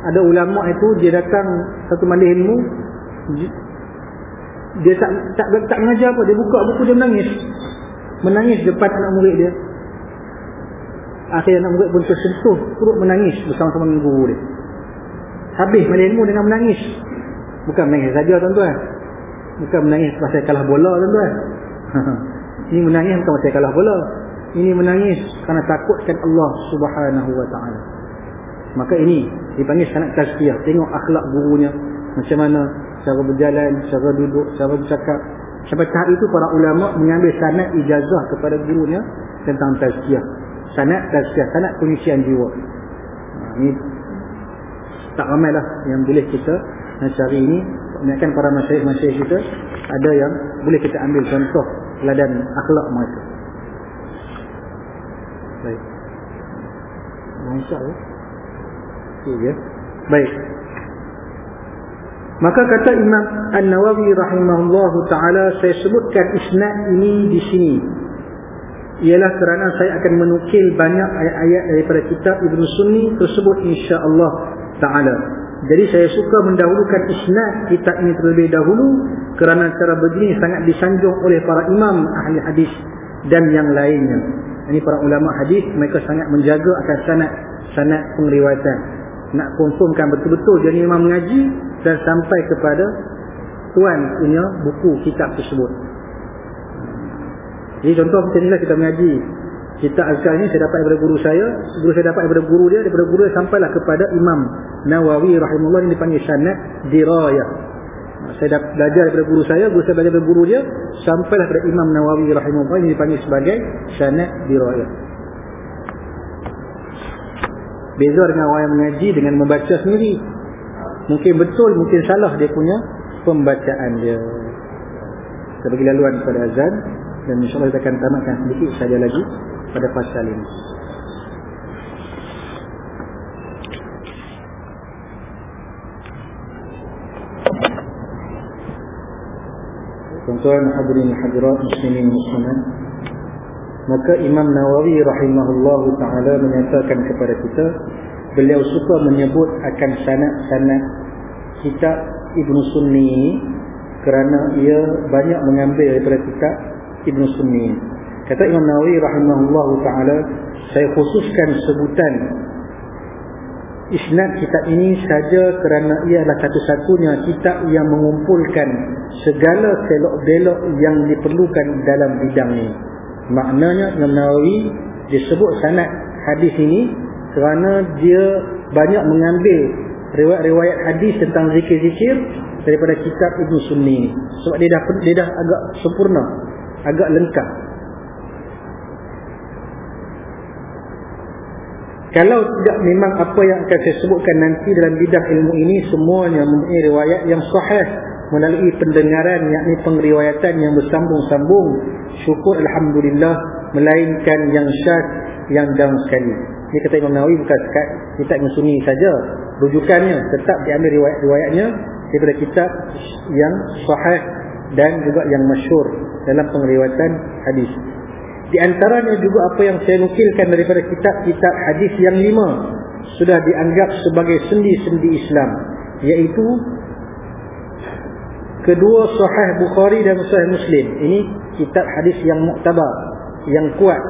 Ada ulama itu dia datang satu majlis ilmu dia tak tak tak mengajar apa dia buka buku dia menangis. Menangis depan anak murid dia. Akhirnya anak murid pun tersentuh turut menangis bersama-sama dengan guru dia. Habis majlis ilmu dengan menangis. Bukan menangis saja tuan-tuan. Bukan menangis pasal kalah bola tuan-tuan. Ini menangis bukan pasal kalah bola. Ini menangis kerana takutkan Allah Subhanahu wa taala. Maka ini dipanggil sanad tazkiyah. Tengok akhlak gurunya macam mana cara berjalan, cara duduk, cara bercakap. Sampai tahap itu para ulama mengambil sanad ijazah kepada gurunya tentang tazkiyah. Sanad tazkiyah, sanad penyucian jiwa. Ha, ini tak ramai lah yang boleh kita cari ini. Kebanyakan para masyarakat-masyarakat kita ada yang boleh kita ambil contoh teladan akhlak mereka. Baik. Masya Allah. Ya. Baik. Maka kata Imam An-Nawawi rahimahullah ta'ala saya sebutkan isnad ini di sini. Ialah kerana saya akan menukil banyak ayat-ayat daripada kitab Ibn Sunni tersebut insya-Allah taala. Jadi saya suka mendahulukan isnad kitab ini terlebih dahulu kerana cara begini sangat disanjung oleh para imam ahli hadis dan yang lainnya. Ini para ulama hadis mereka sangat menjaga akan sanad sanad pengriwayatan. Nak confirmkan betul-betul jadi imam mengaji dan sampai kepada tuan punya buku kitab tersebut. Jadi contoh macam inilah kita mengaji. Kitab azkar ini saya dapat daripada guru saya, guru saya dapat daripada guru dia, daripada guru dia sampailah kepada Imam Nawawi rahimahullah ini dipanggil sanad dirayah. Saya dah belajar daripada guru saya, guru saya belajar daripada guru dia, sampailah kepada Imam Nawawi rahimahullah ini dipanggil sebagai sanad dirayah. Beza dengan orang yang mengaji dengan membaca sendiri. Mungkin betul, mungkin salah dia punya pembacaan dia. Kita bagi laluan kepada azan dan insyaAllah kita akan tamatkan sedikit saja lagi pada pasal ini. Tuan-tuan hadirin hadirat muslimin muslimat Maka Imam Nawawi rahimahullahu ta'ala menyatakan kepada kita Beliau suka menyebut akan sanat-sanat kitab Ibn Sunni Kerana ia banyak mengambil daripada kitab Ibn Sunni Kata Imam Nawawi rahimahullahu ta'ala Saya khususkan sebutan Isnad kitab ini saja kerana ia adalah satu-satunya kitab yang mengumpulkan segala selok-belok yang diperlukan dalam bidang ini. Maknanya Nawawi disebut sanad hadis ini kerana dia banyak mengambil riwayat-riwayat hadis tentang zikir-zikir daripada kitab Ibn Sunni. Sebab dia dah, dia dah agak sempurna, agak lengkap. Kalau tidak memang apa yang akan saya sebutkan nanti dalam bidang ilmu ini semuanya mempunyai riwayat yang sahih melalui pendengaran yakni pengriwayatan yang bersambung-sambung syukur Alhamdulillah melainkan yang syad yang dalam sekali. Ini kata Imam Nawawi bukan sekat kitab Ibn Sunni saja. Rujukannya tetap diambil riwayat-riwayatnya daripada kitab yang sahih dan juga yang masyur dalam pengriwayatan hadis. Di antaranya juga apa yang saya nukilkan daripada kitab-kitab hadis yang lima sudah dianggap sebagai sendi-sendi Islam iaitu kedua sahih Bukhari dan sahih Muslim. Ini kitab hadis yang muktabar yang kuat.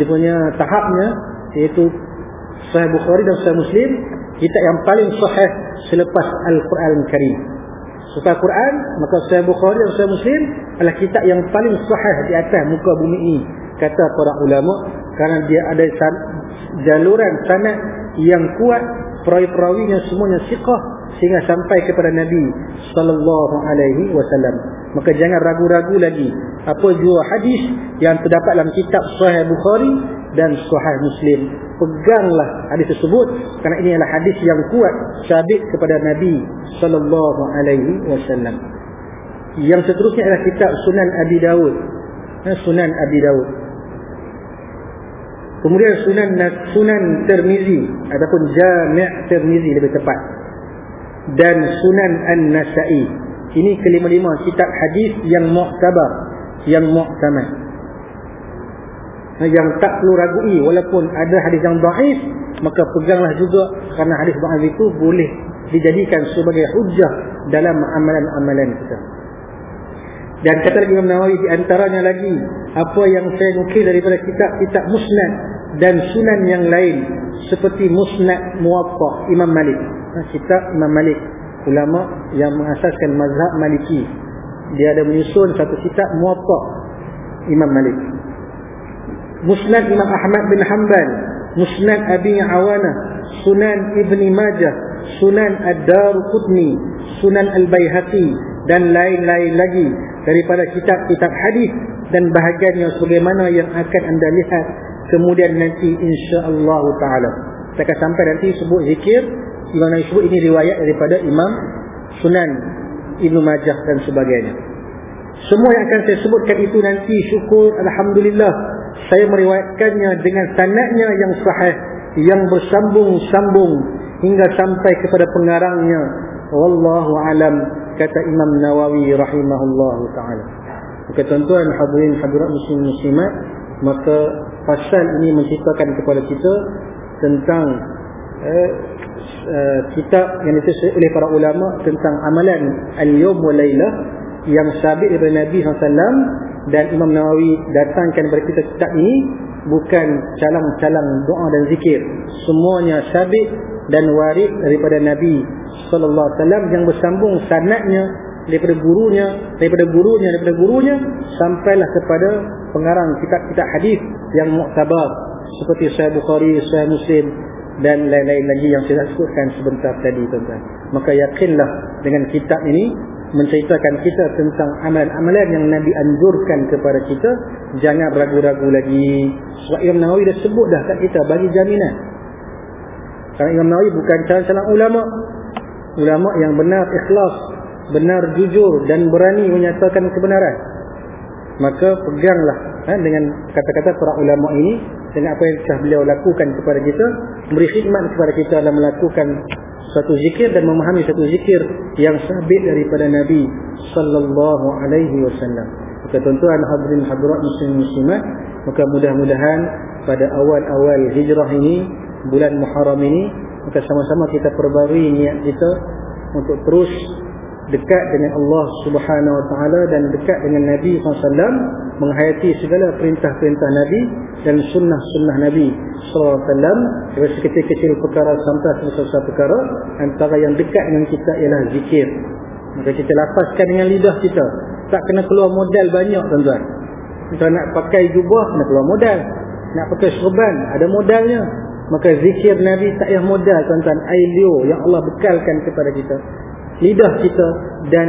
Dia punya tahapnya iaitu Sahih Bukhari dan Sahih Muslim kitab yang paling sahih selepas Al-Quran Karim. Selepas Quran maka Sahih Bukhari dan Sahih Muslim adalah kitab yang paling sahih di atas muka bumi ini kata para ulama kerana dia ada jaluran sanad yang kuat perawi-perawinya semuanya siqah sehingga sampai kepada Nabi sallallahu alaihi wasallam. Maka jangan ragu-ragu lagi apa jua hadis yang terdapat dalam kitab Sahih Bukhari dan Sahih Muslim. Peganglah hadis tersebut kerana ini adalah hadis yang kuat sabit kepada Nabi sallallahu alaihi wasallam. Yang seterusnya adalah kitab Sunan Abi Dawud. Eh, Sunan Abi Dawud. Kemudian Sunan Sunan Tirmizi ataupun Jami' Tirmizi lebih tepat. Dan Sunan An-Nasa'i. Ini kelima-lima kitab hadis yang mu'tabar, yang mu'tamad. Yang tak perlu ragui walaupun ada hadis yang dhaif, maka peganglah juga kerana hadis dhaif itu boleh dijadikan sebagai hujah dalam amalan-amalan kita. Dan kata lagi Imam Nawawi di antaranya lagi apa yang saya nukil daripada kitab-kitab musnad dan sunan yang lain seperti musnad muwatta Imam Malik. Kitab Imam Malik ulama yang mengasaskan mazhab Maliki. Dia ada menyusun satu kitab muwatta Imam Malik. Musnad Imam Ahmad bin Hanbal, Musnad Abi Awana, Sunan Ibni Majah, Sunan Ad-Daruqutni, Sunan Al-Baihaqi dan lain-lain lagi daripada kitab-kitab hadis dan bahagiannya sebagaimana yang akan anda lihat kemudian nanti insya-Allah taala saya akan sampai nanti sebut zikir di mana sebut ini riwayat daripada Imam Sunan Ibnu Majah dan sebagainya semua yang akan saya sebutkan itu nanti syukur alhamdulillah saya meriwayatkannya dengan sanadnya yang sahih yang bersambung-sambung hingga sampai kepada pengarangnya wallahu alam kata Imam Nawawi rahimahullah taala. Maka tuan-tuan hadirin hadirat muslim muslimat, maka pasal ini menceritakan kepada kita tentang eh, uh, kitab yang ditulis oleh para ulama tentang amalan al-yawm wa laylah yang sabit daripada Nabi SAW dan Imam Nawawi datangkan kepada kita kitab ini bukan calang-calang doa dan zikir. Semuanya sabit dan warid daripada Nabi sallallahu alaihi wasallam yang bersambung sanadnya daripada gurunya daripada gurunya daripada gurunya sampailah kepada pengarang kitab-kitab hadis yang muktabar seperti Sahih Bukhari, Sahih Muslim dan lain-lain lagi yang saya sebutkan sebentar tadi tuan-tuan. Maka yakinlah dengan kitab ini menceritakan kita tentang amalan-amalan yang Nabi anjurkan kepada kita. Jangan ragu-ragu lagi. Sebab Imam Nawawi dah sebut dah kat kita bagi jaminan. Kerana Imam Nawawi bukan calon-calon ulama. Ulama yang benar ikhlas benar jujur dan berani menyatakan kebenaran. Maka peganglah ha, dengan kata-kata para ulama ini dengan apa yang telah beliau lakukan kepada kita beri khidmat kepada kita dalam melakukan satu zikir dan memahami satu zikir yang sabit daripada Nabi sallallahu alaihi wasallam. Maka tuan-tuan hadirin hadirat muslim muslimat, maka mudah-mudahan pada awal-awal hijrah ini, bulan Muharram ini, maka sama-sama kita perbarui niat kita untuk terus dekat dengan Allah Subhanahu Wa Taala dan dekat dengan Nabi SAW menghayati segala perintah-perintah Nabi dan sunnah-sunnah Nabi SAW dari sekecil-kecil perkara sampai sebesar perkara antara yang dekat dengan kita ialah zikir. Maka kita lapaskan dengan lidah kita. Tak kena keluar modal banyak tuan-tuan. Kita nak pakai jubah kena keluar modal. Nak pakai serban ada modalnya. Maka zikir Nabi tak payah modal tuan-tuan. Air liur yang Allah bekalkan kepada kita lidah kita dan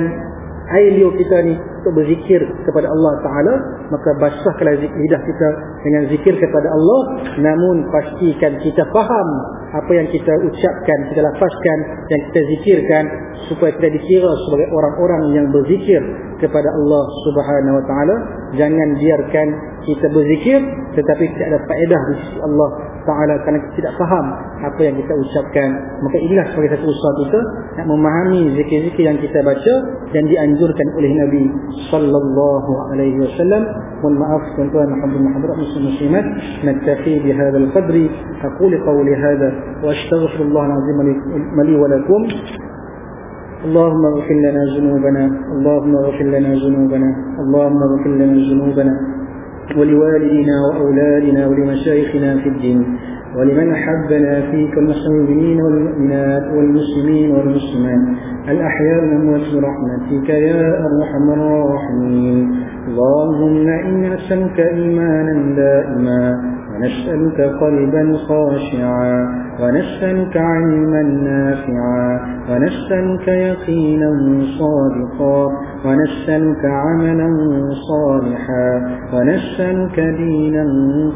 air liur kita ni untuk berzikir kepada Allah Ta'ala maka basahkanlah lidah kita dengan zikir kepada Allah. Namun pastikan kita faham apa yang kita ucapkan, kita lafazkan yang kita zikirkan supaya tidak dikira sebagai orang-orang yang berzikir kepada Allah Subhanahu Wa Ta'ala. Jangan biarkan kita berzikir tetapi tidak ada faedah di sisi Allah Ta'ala kerana kita tidak faham apa yang kita ucapkan maka inilah sebagai satu usaha kita nak memahami zikir-zikir yang kita baca dan dianjurkan oleh Nabi Sallallahu Alaihi Wasallam mohon maaf tuan-tuan alhamdulillah hadirat muslim-muslimat naktafi bihada al-qadri aquli qawli hada wa astaghfirullah al-azim li wa lakum اللهم اغفر لنا ذنوبنا اللهم اغفر لنا ذنوبنا اللهم اغفر لنا ذنوبنا ولوالدنا وأولادنا ولمشايخنا في الدين ولمن أحبنا فيك المسلمين والمؤمنات والمسلمين والمسلمات. الأحياء والأموات برحمتك يا أرحم الراحمين. اللهم إنا نسألك إيمانا دائما ونسألك قلبا خاشعا ونسألك علما نافعا ونسألك يقينا صادقا ونسألك عملا صالحا ونسألك دينا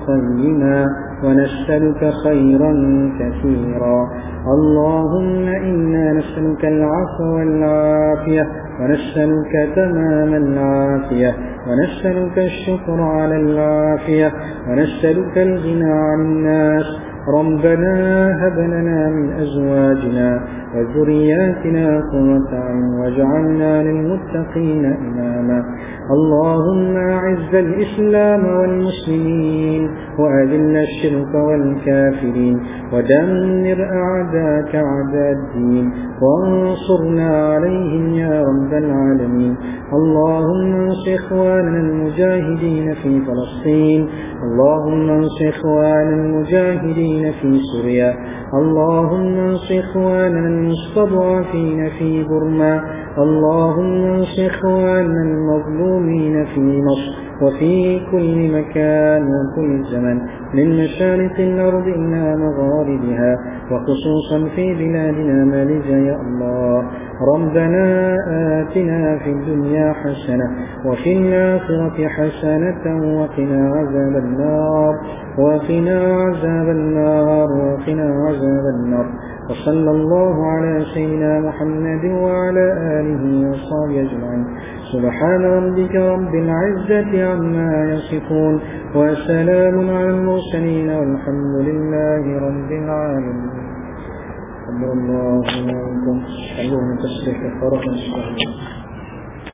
قيما. ونسألك خيرا كثيرا. اللهم إنا نسألك العفو والعافية ونسألك تمام العافية ونسألك الشكر على العافية ونسألك الغنى عن الناس ربنا هب لنا من أزواجنا وذرياتنا عين واجعلنا للمتقين إماما. اللهم أعز الإسلام والمسلمين وأذل الشرك والكافرين ودمر أعداءك أعداء الدين وانصرنا عليهم يا رب العالمين. اللهم انصر إخواننا المجاهدين في فلسطين. اللهم انصر إخواننا المجاهدين في سوريا. اللهم انصر إخواننا المستضعفين في برما اللهم انصر إخواننا المظلومين في مصر. وفي كل مكان وكل زمن من مشارق الأرض إلى مغاربها وخصوصا في بلادنا مالجا يا الله. ربنا آتنا في الدنيا حسنة وفي الآخرة حسنة وقنا عذاب النار وقنا عذاب النار وقنا عذاب النار. وصلى الله على سيدنا محمد وعلى آله وصحبه أجمعين. سبحان ربك رب العزة عما يصفون وسلام على المرسلين والحمد لله رب العالمين. الحمد لله عليكم أيها التسبيح فرحا